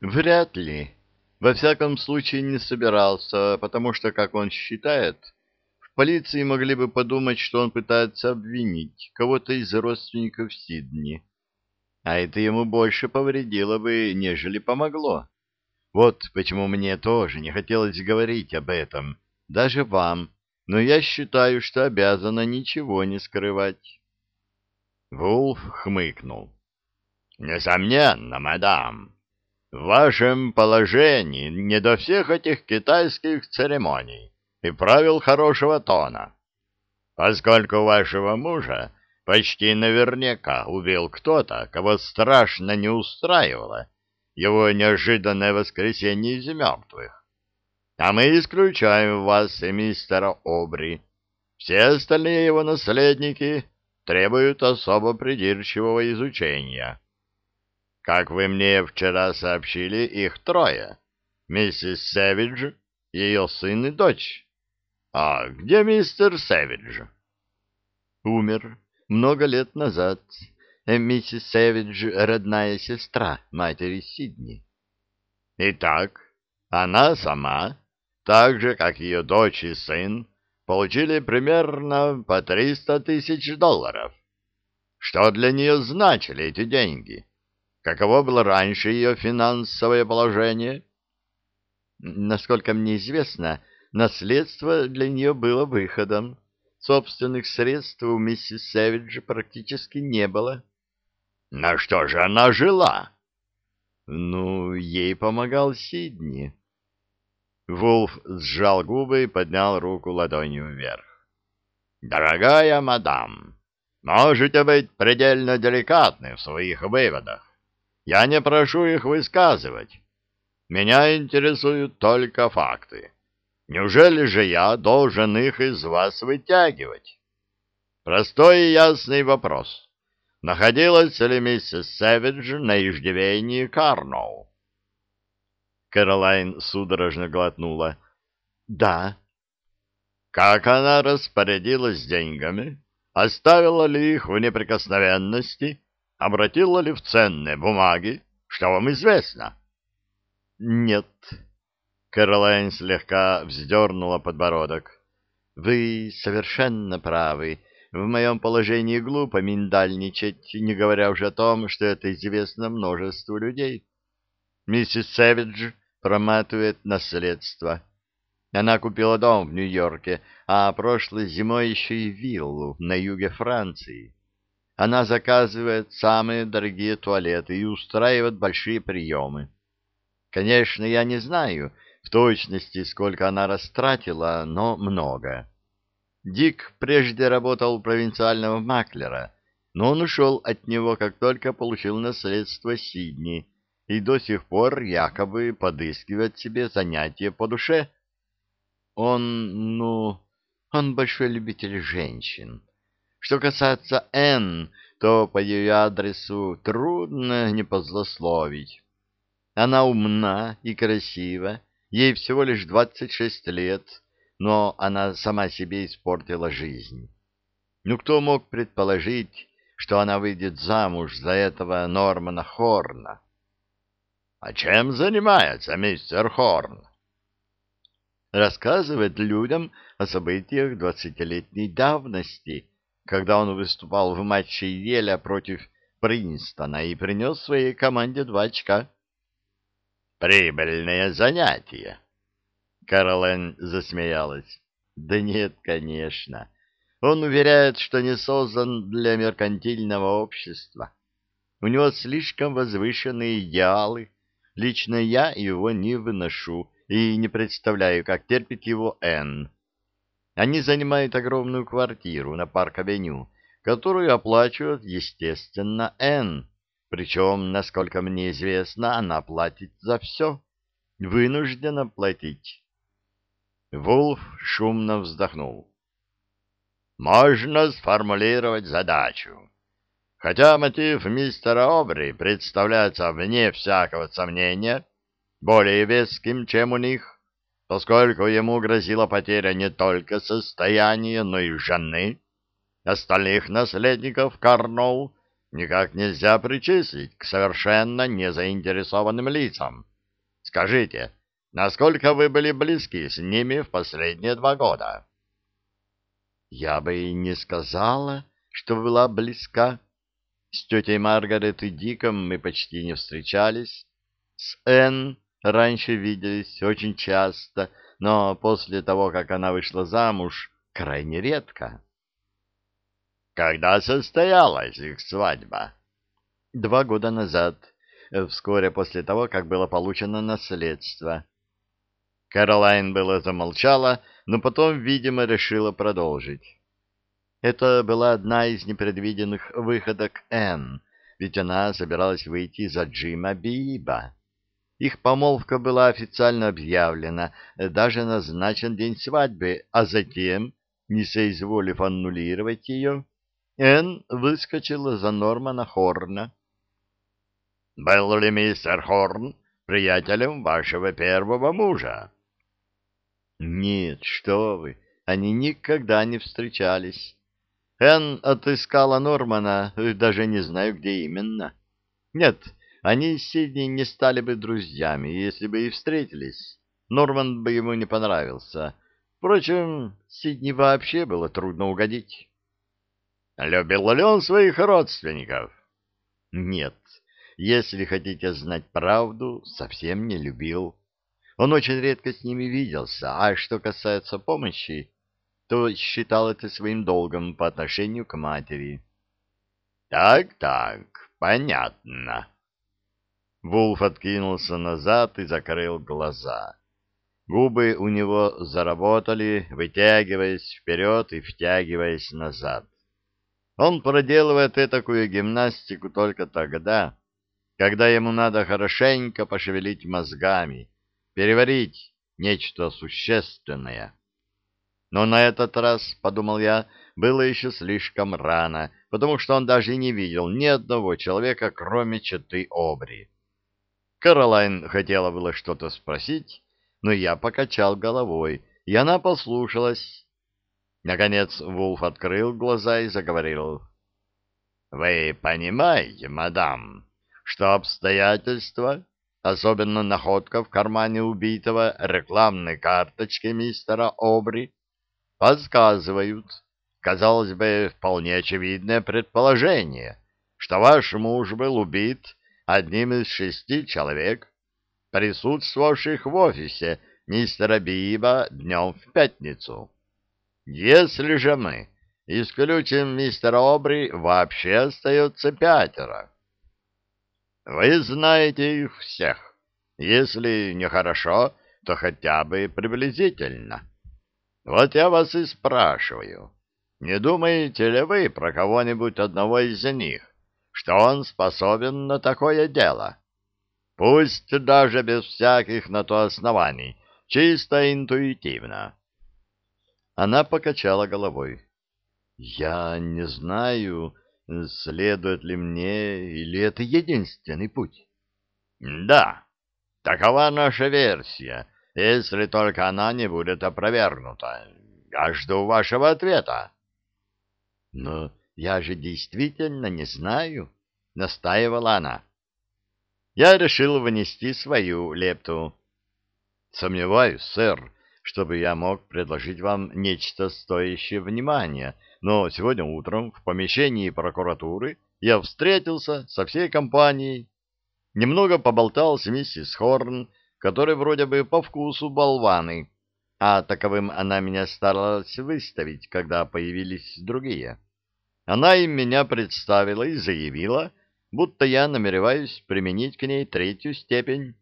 Вряд ли. Во всяком случае не собирался, потому что, как он считает, в полиции могли бы подумать, что он пытается обвинить кого-то из родственников Сидни. А это ему больше повредило бы, нежели помогло. Вот почему мне тоже не хотелось говорить об этом, даже вам, но я считаю, что обязана ничего не скрывать. Вулф хмыкнул. — Несомненно, мадам. В вашем положении не до всех этих китайских церемоний и правил хорошего тона. Поскольку вашего мужа почти наверняка убил кто-то, кого страшно не устраивало его неожиданное воскресенье из мертвых. А мы исключаем вас и мистера Обри. Все остальные его наследники требуют особо придирчивого изучения. Как вы мне вчера сообщили, их трое. Миссис Сэвидж, ее сын и дочь. А где мистер Сэвидж? Умер много лет назад. Миссис Сэвидж — родная сестра матери Сидни. Итак, она сама, так же, как ее дочь и сын, получили примерно по триста тысяч долларов. Что для нее значили эти деньги? Каково было раньше ее финансовое положение? Насколько мне известно, наследство для нее было выходом. Собственных средств у миссис Сэвидж практически не было. На что же она жила? Ну, ей помогал Сидни. Вулф сжал губы и поднял руку ладонью вверх. «Дорогая мадам, можете быть предельно деликатны в своих выводах. Я не прошу их высказывать. Меня интересуют только факты. Неужели же я должен их из вас вытягивать? Простой и ясный вопрос. Находилась ли миссис Сэвидж на иждивении Карноу? Кэролайн судорожно глотнула. «Да». «Как она распорядилась деньгами? Оставила ли их в неприкосновенности?» Обратила ли в ценные бумаги? Что вам известно? — Нет. Кэролайн слегка вздернула подбородок. — Вы совершенно правы. В моем положении глупо миндальничать, не говоря уже о том, что это известно множеству людей. Миссис Сэвидж проматывает наследство. Она купила дом в Нью-Йорке, а прошлой зимой еще и виллу на юге Франции. Она заказывает самые дорогие туалеты и устраивает большие приемы. Конечно, я не знаю в точности, сколько она растратила, но много. Дик прежде работал у провинциального маклера, но он ушел от него, как только получил наследство Сидни, и до сих пор якобы подыскивает себе занятие по душе. Он, ну, он большой любитель женщин. Что касается Энн, то по ее адресу трудно не позлословить. Она умна и красива, ей всего лишь двадцать шесть лет, но она сама себе испортила жизнь. Ну кто мог предположить, что она выйдет замуж за этого Нормана Хорна? — А чем занимается мистер Хорн? Рассказывает людям о событиях двадцатилетней давности, когда он выступал в матче Еля против Принстона и принес своей команде два очка. «Прибыльное занятие!» Каролен засмеялась. «Да нет, конечно. Он уверяет, что не создан для меркантильного общества. У него слишком возвышенные идеалы. Лично я его не выношу и не представляю, как терпит его Энн. Они занимают огромную квартиру на Парк-авеню, которую оплачивает, естественно, Н. Причем, насколько мне известно, она платит за все. Вынуждена платить. Вулф шумно вздохнул. Можно сформулировать задачу. Хотя мотив мистера Обри представляется вне всякого сомнения более веским, чем у них, поскольку ему грозила потеря не только состояния, но и жены, остальных наследников Карноу никак нельзя причислить к совершенно незаинтересованным лицам. Скажите, насколько вы были близки с ними в последние два года? Я бы и не сказала, что была близка. С тетей Маргарет и Диком мы почти не встречались. С Энн раньше виделись очень часто, но после того, как она вышла замуж, крайне редко. Когда состоялась их свадьба? Два года назад, вскоре после того, как было получено наследство. Каролайн было замолчала, но потом, видимо, решила продолжить. Это была одна из непредвиденных выходок Энн, ведь она собиралась выйти за Джима Биба. Их помолвка была официально объявлена, даже назначен день свадьбы, а затем, не соизволив аннулировать ее, Энн выскочила за Нормана Хорна. «Был ли мистер Хорн приятелем вашего первого мужа?» «Нет, что вы, они никогда не встречались. Энн отыскала Нормана, даже не знаю, где именно. Нет, они с Сидни не стали бы друзьями, если бы и встретились. Норман бы ему не понравился. Впрочем, Сидни вообще было трудно угодить». Любил ли он своих родственников? Нет, если хотите знать правду, совсем не любил. Он очень редко с ними виделся, а что касается помощи, то считал это своим долгом по отношению к матери. Так-так, понятно. Вулф откинулся назад и закрыл глаза. Губы у него заработали, вытягиваясь вперед и втягиваясь назад. Он проделывает такую гимнастику только тогда, когда ему надо хорошенько пошевелить мозгами, переварить нечто существенное. Но на этот раз, подумал я, было еще слишком рано, потому что он даже не видел ни одного человека, кроме читы Обри. Каролайн хотела было что-то спросить, но я покачал головой, и она послушалась, Наконец Вулф открыл глаза и заговорил. — Вы понимаете, мадам, что обстоятельства, особенно находка в кармане убитого рекламной карточки мистера Обри, подсказывают, казалось бы, вполне очевидное предположение, что ваш муж был убит одним из шести человек, присутствовавших в офисе мистера Биба днем в пятницу. Если же мы исключим мистера Обри, вообще остается пятеро. Вы знаете их всех. Если не хорошо, то хотя бы приблизительно. Вот я вас и спрашиваю, не думаете ли вы про кого-нибудь одного из них, что он способен на такое дело? Пусть даже без всяких на то оснований, чисто интуитивно. Она покачала головой. «Я не знаю, следует ли мне, или это единственный путь?» «Да, такова наша версия, если только она не будет опровергнута. Я жду вашего ответа». «Но я же действительно не знаю», — настаивала она. Я решил внести свою лепту. «Сомневаюсь, сэр, чтобы я мог предложить вам нечто стоящее внимания, но сегодня утром в помещении прокуратуры я встретился со всей компанией, немного поболтал с миссис Хорн, которая вроде бы по вкусу болваны, а таковым она меня старалась выставить, когда появились другие. Она им меня представила и заявила, будто я намереваюсь применить к ней третью степень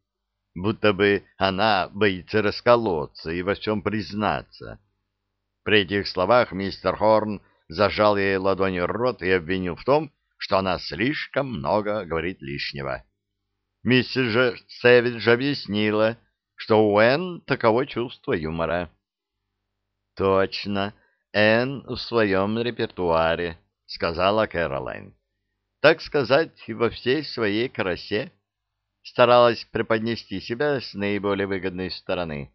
будто бы она боится расколоться и во всем признаться. При этих словах мистер Хорн зажал ей ладонью рот и обвинил в том, что она слишком много говорит лишнего. Миссис же Сэвидж объяснила, что у Энн таково чувство юмора. — Точно, Энн в своем репертуаре, — сказала Кэролайн. — Так сказать, во всей своей красе старалась преподнести себя с наиболее выгодной стороны.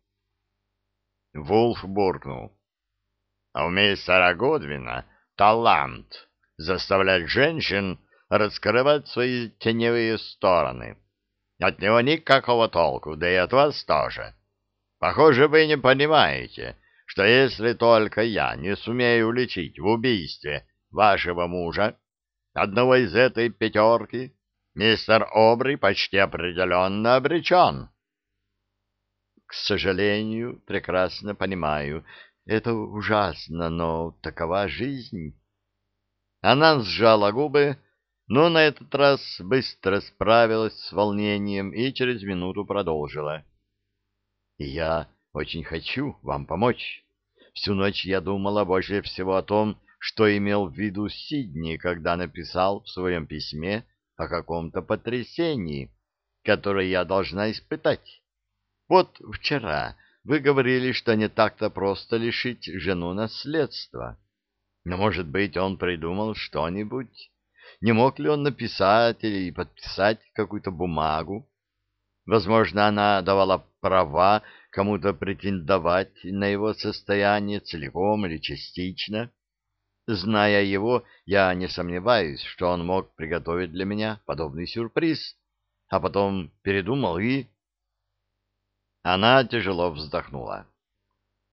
Вулф буркнул. — А у мистера Годвина талант заставлять женщин раскрывать свои теневые стороны. От него никакого толку, да и от вас тоже. Похоже, вы не понимаете, что если только я не сумею уличить в убийстве вашего мужа, одного из этой пятерки, мистер Обри почти определенно обречен. К сожалению, прекрасно понимаю, это ужасно, но такова жизнь. Она сжала губы, но на этот раз быстро справилась с волнением и через минуту продолжила. «Я очень хочу вам помочь. Всю ночь я думала больше всего о том, что имел в виду Сидни, когда написал в своем письме о каком-то потрясении, которое я должна испытать. Вот вчера вы говорили, что не так-то просто лишить жену наследства. Но, может быть, он придумал что-нибудь? Не мог ли он написать или подписать какую-то бумагу? Возможно, она давала права кому-то претендовать на его состояние целиком или частично. Зная его, я не сомневаюсь, что он мог приготовить для меня подобный сюрприз, а потом передумал и... Она тяжело вздохнула.